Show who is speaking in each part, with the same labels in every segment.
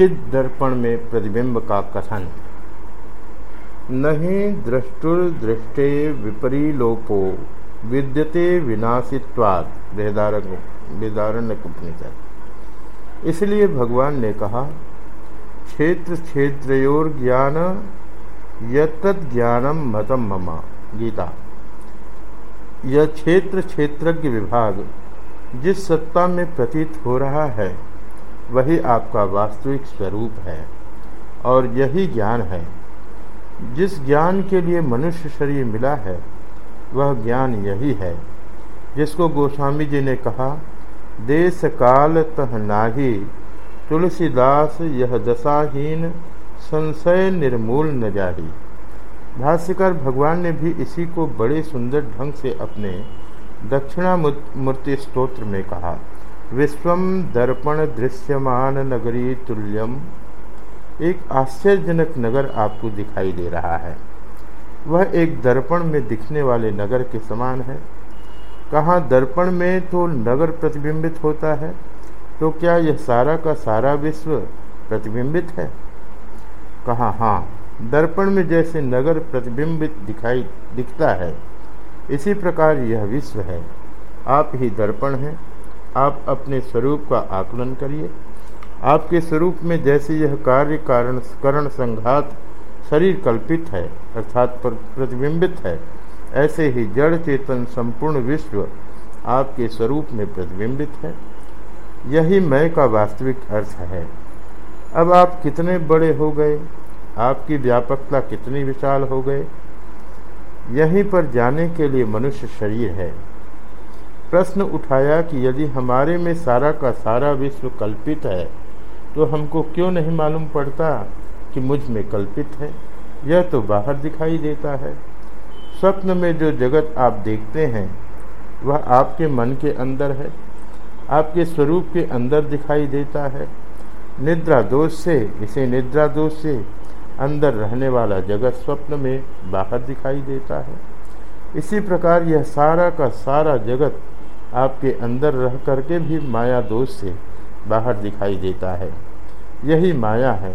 Speaker 1: चिद दर्पण में प्रतिबिंब का कथन। नहीं दृष्टुर्दृष्टे विपरीलोपो, विद्यते विनाशित्वाद वेदारण्य उपनिषद इसलिए भगवान ने कहा, क्षेत्र क्षेत्रोर ज्ञान यत्त ज्ञानम मतम ममा। गीता। यह क्षेत्र क्षेत्रज्ञ विभाग, जिस सत्ता में प्रतीत हो रहा है वही आपका वास्तविक स्वरूप है, और यही ज्ञान है। जिस ज्ञान के लिए मनुष्य शरीर मिला है, वह ज्ञान यही है, जिसको गोस्वामी जी ने कहा, देश काल तह नाही, तुलसीदास यह दशाहीन संशय निर्मूल न जाही। भाष्यकर भगवान ने भी इसी को बड़े सुंदर ढंग से अपने दक्षिणा मूर्ति स्तोत्र में कहा। विश्व दर्पण दृश्यमान नगरी तुल्यम। एक आश्चर्यजनक नगर आपको दिखाई दे रहा है। वह एक दर्पण में दिखने वाले नगर के समान है। कहाँ दर्पण में तो नगर प्रतिबिंबित होता है तो क्या यह सारा का सारा विश्व प्रतिबिंबित है? कहाँ हाँ दर्पण में जैसे नगर प्रतिबिंबित दिखाई, दिखता है, इसी प्रकार यह विश्व है। आप ही दर्पण हैं। आप अपने स्वरूप का आकलन करिए। आपके स्वरूप में जैसे यह कार्य कारण, करण संघात शरीर कल्पित है, अर्थात प्रतिबिंबित है, ऐसे ही जड़ चेतन संपूर्ण विश्व आपके स्वरूप में प्रतिबिंबित है। यही मय का वास्तविक अर्थ है। अब आप कितने बड़े हो गए? आपकी व्यापकता कितनी विशाल हो गए यहीं पर जाने के लिए मनुष्य शरीर है। प्रश्न उठाया कि यदि हमारे में सारा का सारा विश्व कल्पित है तो हमको क्यों नहीं मालूम पड़ता कि मुझमें कल्पित है? यह तो बाहर दिखाई देता है। स्वप्न में जो जगत आप देखते हैं, वह आपके मन के अंदर है। आपके स्वरूप के अंदर दिखाई देता है। निद्रा दोष से, इसे निद्रा दोष से, अंदर रहने वाला जगत स्वप्न में बाहर दिखाई देता है। इसी प्रकार यह सारा का सारा जगत आपके अंदर रह करके भी माया दोष से बाहर दिखाई देता है। यही माया है।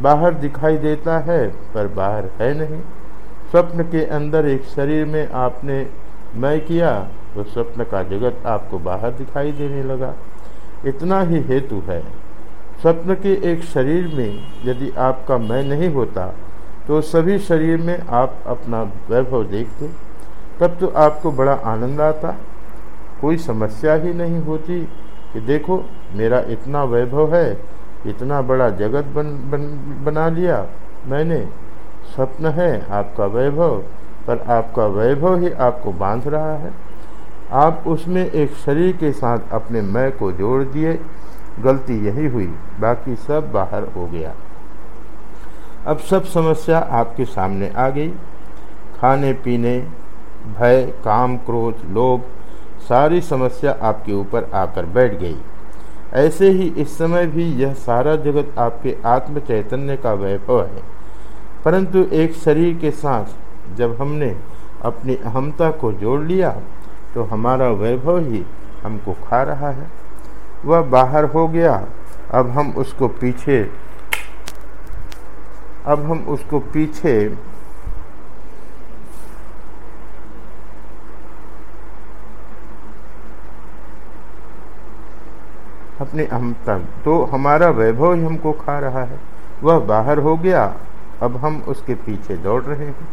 Speaker 1: बाहर दिखाई देता है, पर बाहर है नहीं। स्वप्न के अंदर एक शरीर में आपने मैं किया तो स्वप्न का जगत आपको बाहर दिखाई देने लगा। इतना ही हेतु है। स्वप्न के एक शरीर में यदि आपका मैं नहीं होता तो सभी शरीर में आप अपना वैभव देखते, तब तो आपको बड़ा आनंद आता। कोई समस्या ही नहीं होती कि देखो मेरा इतना वैभव है इतना बड़ा जगत बन, बन बना लिया मैंने। स्वप्न है आपका वैभव पर आपका वैभव ही आपको बाँध रहा है। आप उसमें एक शरीर के साथ अपने मैं को जोड़ दिए गलती यही हुई बाकी सब बाहर हो गया। अब सब समस्या आपके सामने आ गई। खाने पीने भय काम क्रोध लोभ सारी समस्या आपके ऊपर आकर बैठ गई। ऐसे ही इस समय भी यह सारा जगत आपके आत्म चैतन्य का वैभव है। परंतु एक शरीर के साथ जब हमने अपनी अहमता को जोड़ लिया तो हमारा वैभव ही हमको खा रहा है। वह बाहर हो गया। अब हम उसको पीछे, अब हम उसको पीछे अपनी अहमता तो हमारा वैभव ही हमको खा रहा है। वह बाहर हो गया। अब हम उसके पीछे दौड़ रहे हैं।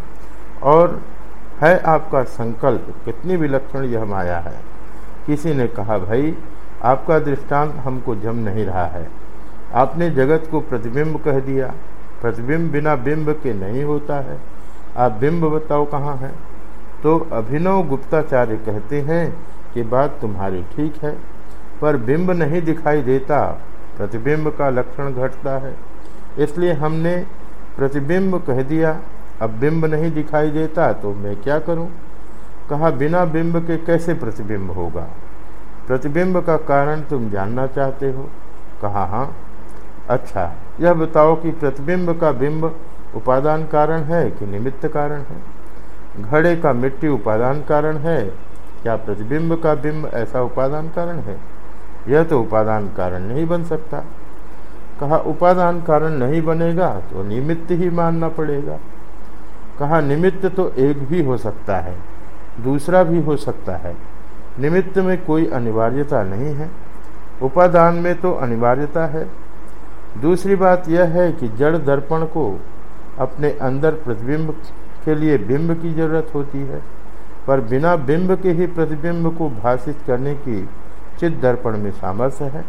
Speaker 1: और है आपका संकल्प। कितनी विलक्षण यह माया है। किसी ने कहा, भाई, आपका दृष्टांत हमको जम नहीं रहा है। आपने जगत को प्रतिबिंब कह दिया। प्रतिबिंब बिना बिंब के नहीं होता है। आप बिंब बताओ कहाँ है? तो अभिनव गुप्ताचार्य कहते हैं कि बात तुम्हारी ठीक है। पर बिंब नहीं दिखाई देता, प्रतिबिंब का लक्षण घटता है। इसलिए हमने प्रतिबिंब कह दिया, अब बिंब नहीं दिखाई देता तो मैं क्या करूँ? कहा, बिना बिंब के कैसे प्रतिबिंब होगा? प्रतिबिंब का कारण तुम जानना चाहते हो। कहा हाँ। अच्छा यह बताओ कि प्रतिबिंब का बिंब उपादान कारण है कि निमित्त कारण है? घड़े का मिट्टी उपादान कारण है? क्या प्रतिबिंब का बिंब ऐसा उपादान कारण है? यह तो उपादान कारण नहीं बन सकता। कहा उपादान कारण नहीं बनेगा तो निमित्त ही मानना पड़ेगा। कहा निमित्त तो एक भी हो सकता है, दूसरा भी हो सकता है। निमित्त में कोई अनिवार्यता नहीं है। उपादान में तो अनिवार्यता है। दूसरी बात यह है कि जड़ दर्पण को अपने अंदर प्रतिबिंब के लिए बिंब की ज़रूरत होती है, पर बिना बिंब के ही प्रतिबिंब को भाषित करने की चित दर्पण में सामर्थ्य है।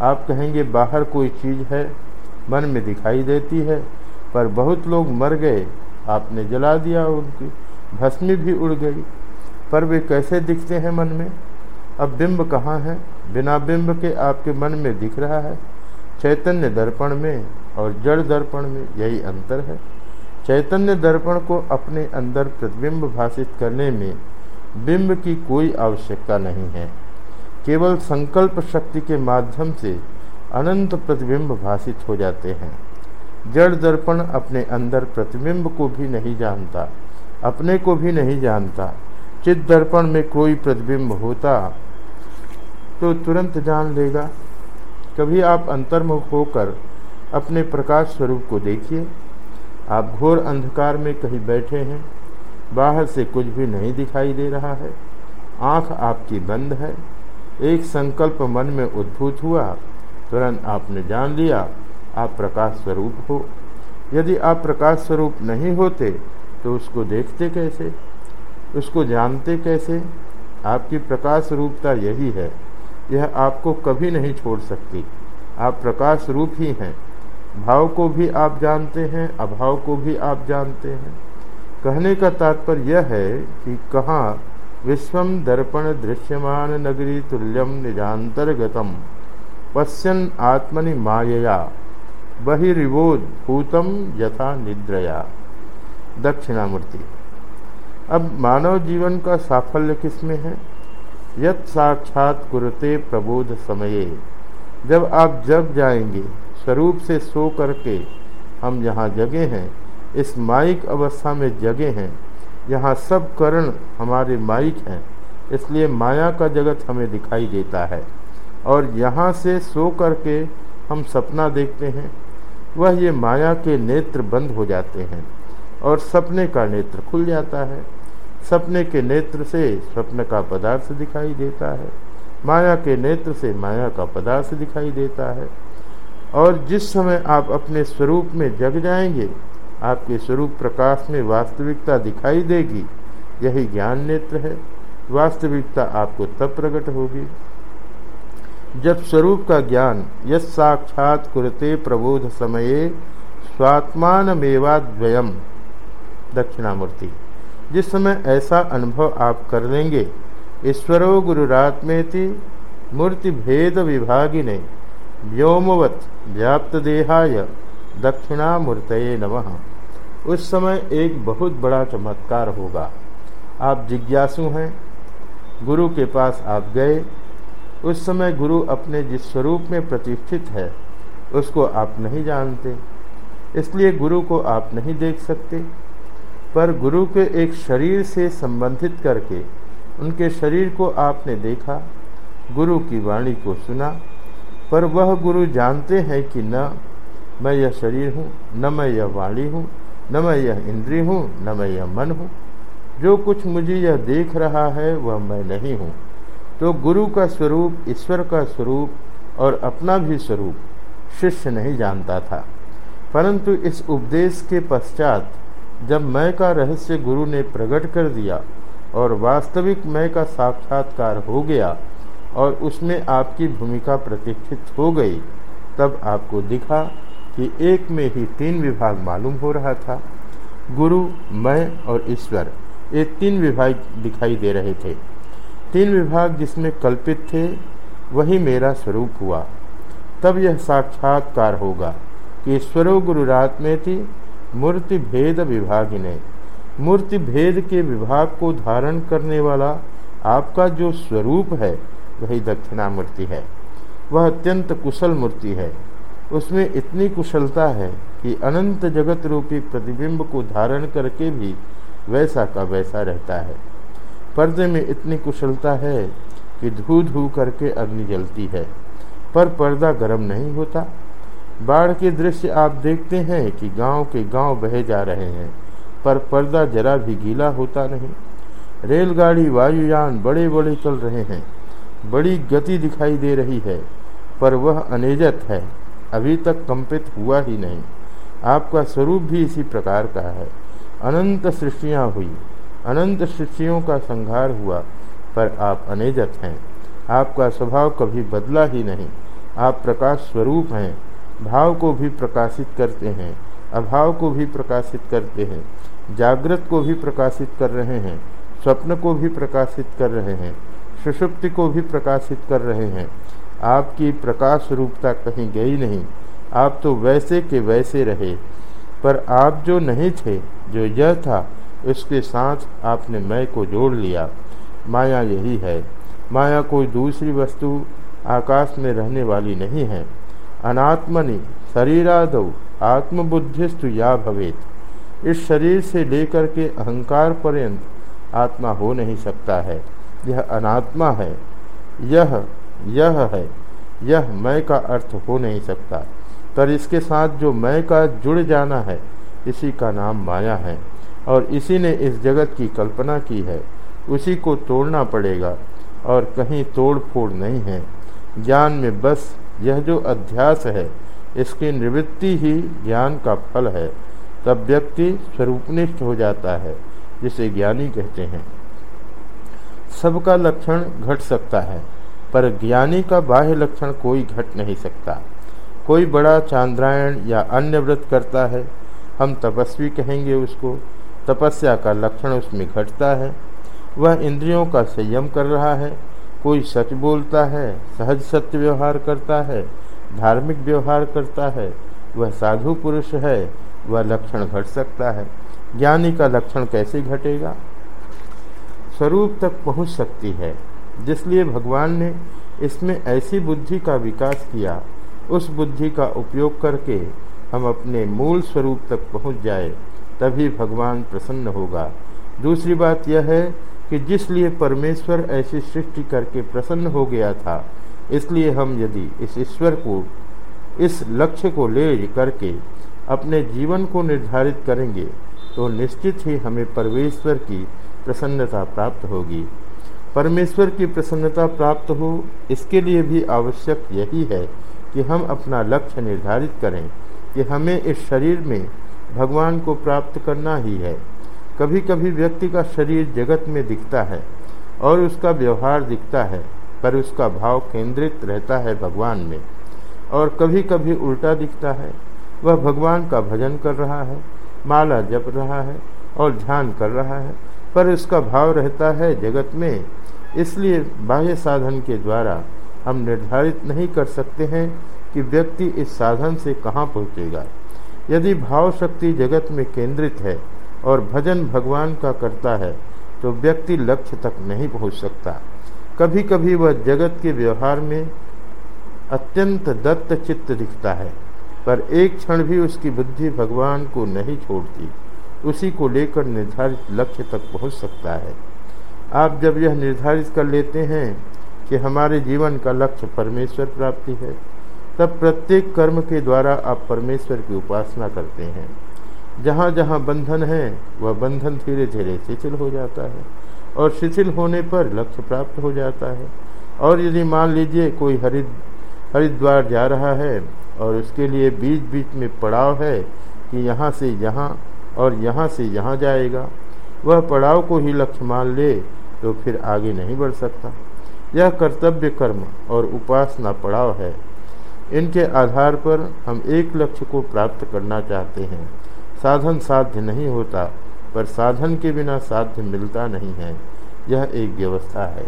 Speaker 1: आप कहेंगे, बाहर कोई चीज़ है, मन में दिखाई देती है, पर बहुत लोग मर गए, आपने जला दिया उनकी, भस्मी भी उड़ गई। पर वे कैसे दिखते हैं मन में? अब बिंब कहाँ है? बिना बिंब के आपके मन में दिख रहा है। चैतन्य दर्पण में और जड़ दर्पण में यही अंतर है। चैतन्य दर्पण को अपने अंदर प्रतिबिंब भाषित करने में बिंब की कोई आवश्यकता नहीं है। केवल संकल्प शक्ति के माध्यम से अनंत प्रतिबिंब भाषित हो जाते हैं। जड़ दर्पण अपने अंदर प्रतिबिंब को भी नहीं जानता, अपने को भी नहीं जानता। चित दर्पण में कोई प्रतिबिंब होता तो तुरंत जान लेगा। कभी आप अंतर्मुख होकर अपने प्रकाश स्वरूप को देखिए। आप घोर अंधकार में कहीं बैठे हैं, बाहर से कुछ भी नहीं दिखाई दे रहा है। आँख आपकी बंद है। एक संकल्प मन में उद्भूत हुआ, तुरंत आपने जान लिया, आप प्रकाश स्वरूप हो। यदि आप प्रकाश स्वरूप नहीं होते तो उसको देखते कैसे? उसको जानते कैसे? आपकी प्रकाश रूपता यही है, यह आपको कभी नहीं छोड़ सकती। आप प्रकाश रूप ही हैं। भाव को भी आप जानते हैं, अभाव को भी आप जानते हैं। कहने का तात्पर्य यह है कि कहाँ विश्वम दर्पण दृश्यमान नगरी तुल्यम निजातर्गतम पश्यन आत्मनि मायया, बहिरिवोद भूतम यथा निद्रया। दक्षिणामूर्ति, अब मानव जीवन का साफल्य किसमें है? यत साक्षात कुरते प्रबोध समये। जब आप जग जाएँगे, स्वरूप से सो करके हम यहाँ जगे हैं, इस माइक अवस्था में जगे हैं यहाँ सब करण हमारे माइक हैं, इसलिए माया का जगत हमें दिखाई देता है। और यहाँ से सो करके हम सपना देखते हैं, वह ये माया के नेत्र बंद हो जाते हैं और सपने का नेत्र खुल जाता है। सपने के नेत्र से स्वप्न का पदार्थ दिखाई देता है, माया के नेत्र से माया का पदार्थ दिखाई देता है। और जिस समय आप अपने स्वरूप में जग जाएँगे आपके स्वरूप प्रकाश में वास्तविकता दिखाई देगी। यही ज्ञान नेत्र है। वास्तविकता आपको तब प्रकट होगी जब स्वरूप का ज्ञान यद साक्षात कुरते प्रबोध समये स्वात्मान मेवाद्वयम दक्षिणामूर्ति, जिस समय ऐसा अनुभव आप कर लेंगे, ईश्वरो गुरुरात्मेति मूर्ति भेद विभागिने व्योमवत व्याप्त देहाय दक्षिणामूर्त नमः। उस समय एक बहुत बड़ा चमत्कार होगा। आप जिज्ञासु हैं। गुरु के पास आप गए। उस समय गुरु अपने जिस स्वरूप में प्रतिष्ठित है, उसको आप नहीं जानते। इसलिए गुरु को आप नहीं देख सकते। पर गुरु के एक शरीर से संबंधित करके उनके शरीर को आपने देखा, गुरु की वाणी को सुना। पर वह गुरु जानते हैं कि न, मैं यह शरीर हूँ, न मैं यह वाणी हूँ। न मैं यह इंद्रिय हूँ, न मैं यह मन हूँ। जो कुछ मुझे यह देख रहा है, वह मैं नहीं हूँ। तो गुरु का स्वरूप, ईश्वर का स्वरूप और अपना भी स्वरूप शिष्य नहीं जानता था। परंतु इस उपदेश के पश्चात जब मैं का रहस्य गुरु ने प्रकट कर दिया और वास्तविक मैं का साक्षात्कार हो गया और उसमें आपकी भूमिका प्रतिष्ठित हो गई, तब आपको दिखा कि एक में ही तीन विभाग मालूम हो रहा था। गुरु, मैं और ईश्वर, ये तीन विभाग दिखाई दे रहे थे। तीन विभाग जिसमें कल्पित थे, वही मेरा स्वरूप हुआ। तब यह साक्षात्कार होगा कि ईश्वरो गुरुरात में थी, मूर्ति भेद विभाग विभागिने मूर्ति भेद के विभाग को धारण करने वाला आपका जो स्वरूप है, वही दक्षिणामूर्ति है। वह अत्यंत कुशल मूर्ति है। उसमें इतनी कुशलता है कि अनंत जगत रूपी प्रतिबिंब को धारण करके भी वैसा का वैसा रहता है। पर्दे में इतनी कुशलता है कि धू धू करके अग्नि जलती है, पर पर्दा गर्म नहीं होता। बाढ़ के दृश्य आप देखते हैं कि गाँव के गाँव बहे जा रहे हैं, पर पर्दा जरा भी गीला होता नहीं। रेलगाड़ी, वायुयान बड़े बड़े चल रहे हैं, बड़ी गति दिखाई दे रही है, पर वह अनेजत है। अभी तक कंपित हुआ ही नहीं। आपका स्वरूप भी इसी प्रकार का है। अनंत सृष्टियाँ हुई। अनंत सृष्टियों का संहार हुआ, पर आप अनेजत हैं। आपका स्वभाव कभी बदला ही नहीं। आप प्रकाश स्वरूप हैं। भाव को भी प्रकाशित करते हैं। अभाव को भी प्रकाशित करते हैं। जागृत को भी प्रकाशित कर रहे हैं। स्वप्न को भी प्रकाशित कर रहे हैं। सुषुप्ति को भी प्रकाशित कर रहे हैं। आपकी प्रकाश रूपता कहीं गई नहीं। आप तो वैसे के वैसे रहे। पर आप जो नहीं थे, जो यह था, उसके साथ आपने मैं को जोड़ लिया। माया यही है। माया कोई दूसरी वस्तु आकाश में रहने वाली नहीं है। अनात्मनि शरीराद आत्मबुद्धिस्तु या भवेत। इस शरीर से लेकर के अहंकार पर्यंत आत्मा हो नहीं सकता है। यह अनात्मा है। यह यह है, यह मैं का अर्थ हो नहीं सकता। पर इसके साथ जो मैं का जुड़ जाना है, इसी का नाम माया है। और इसी ने इस जगत की कल्पना की है। उसी को तोड़ना पड़ेगा, और कहीं तोड़ फोड़ नहीं है। ज्ञान में बस यह जो अध्यास है, इसकी निवृत्ति ही ज्ञान का फल है। तब व्यक्ति स्वरूपनिष्ठ हो जाता है, जिसे ज्ञानी कहते हैं। सबका लक्षण घट सकता है। पर ज्ञानी का बाह्य लक्षण कोई घट नहीं सकता। कोई बड़ा चांद्रायण या अन्य व्रत करता है, हम तपस्वी कहेंगे उसको। तपस्या का लक्षण उसमें घटता है। वह इंद्रियों का संयम कर रहा है। कोई सच बोलता है, सहज सत्य व्यवहार करता है, धार्मिक व्यवहार करता है, वह साधु पुरुष है, वह लक्षण घट सकता है। ज्ञानी का लक्षण कैसे घटेगा? स्वरूप तक पहुँच सकती है। जिसलिए भगवान ने इसमें ऐसी बुद्धि का विकास किया, उस बुद्धि का उपयोग करके हम अपने मूल स्वरूप तक पहुँच जाए, तभी भगवान प्रसन्न होगा। दूसरी बात यह है कि जिसलिए परमेश्वर ऐसी सृष्टि करके प्रसन्न हो गया था, इसलिए हम यदि इस ईश्वर को, इस लक्ष्य को ले करके अपने जीवन को निर्धारित करेंगे तो निश्चित ही हमें परमेश्वर की प्रसन्नता प्राप्त होगी। परमेश्वर की प्रसन्नता प्राप्त हो, इसके लिए भी आवश्यक यही है कि हम अपना लक्ष्य निर्धारित करें कि हमें इस शरीर में भगवान को प्राप्त करना ही है। कभी कभी व्यक्ति का शरीर जगत में दिखता है और उसका व्यवहार दिखता है, पर उसका भाव केंद्रित रहता है भगवान में। और कभी कभी उल्टा दिखता है, वह भगवान का भजन कर रहा है, माला जप रहा है और ध्यान कर रहा है पर उसका भाव रहता है जगत में, इसलिए बाह्य साधन के द्वारा हम निर्धारित नहीं कर सकते हैं कि व्यक्ति इस साधन से कहाँ पहुँचेगा। यदि भाव शक्ति जगत में केंद्रित है और भजन भगवान का करता है तो व्यक्ति लक्ष्य तक नहीं पहुँच सकता। कभी कभी वह जगत के व्यवहार में अत्यंत दत्त चित्त दिखता है, पर एक क्षण भी उसकी बुद्धि भगवान को नहीं छोड़ती। उसी को लेकर निर्धारित लक्ष्य तक पहुँच सकता है। आप जब यह निर्धारित कर लेते हैं कि हमारे जीवन का लक्ष्य परमेश्वर प्राप्ति है, तब प्रत्येक कर्म के द्वारा आप परमेश्वर की उपासना करते हैं। जहाँ जहाँ बंधन है, वह बंधन धीरे धीरे शिथिल हो जाता है और शिथिल होने पर लक्ष्य प्राप्त हो जाता है। और यदि मान लीजिए कोई हरिद हरिद्वार जा रहा है और उसके लिए बीच बीच में पड़ाव है कि यहाँ से यहाँ और यहाँ से यहाँ जाएगा। वह पड़ाव को ही लक्ष्य मान ले तो फिर आगे नहीं बढ़ सकता। यह कर्तव्य कर्म और उपासना पड़ाव है। इनके आधार पर हम एक लक्ष्य को प्राप्त करना चाहते हैं। साधन साध्य नहीं होता, पर साधन के बिना साध्य मिलता नहीं है। यह एक व्यवस्था है।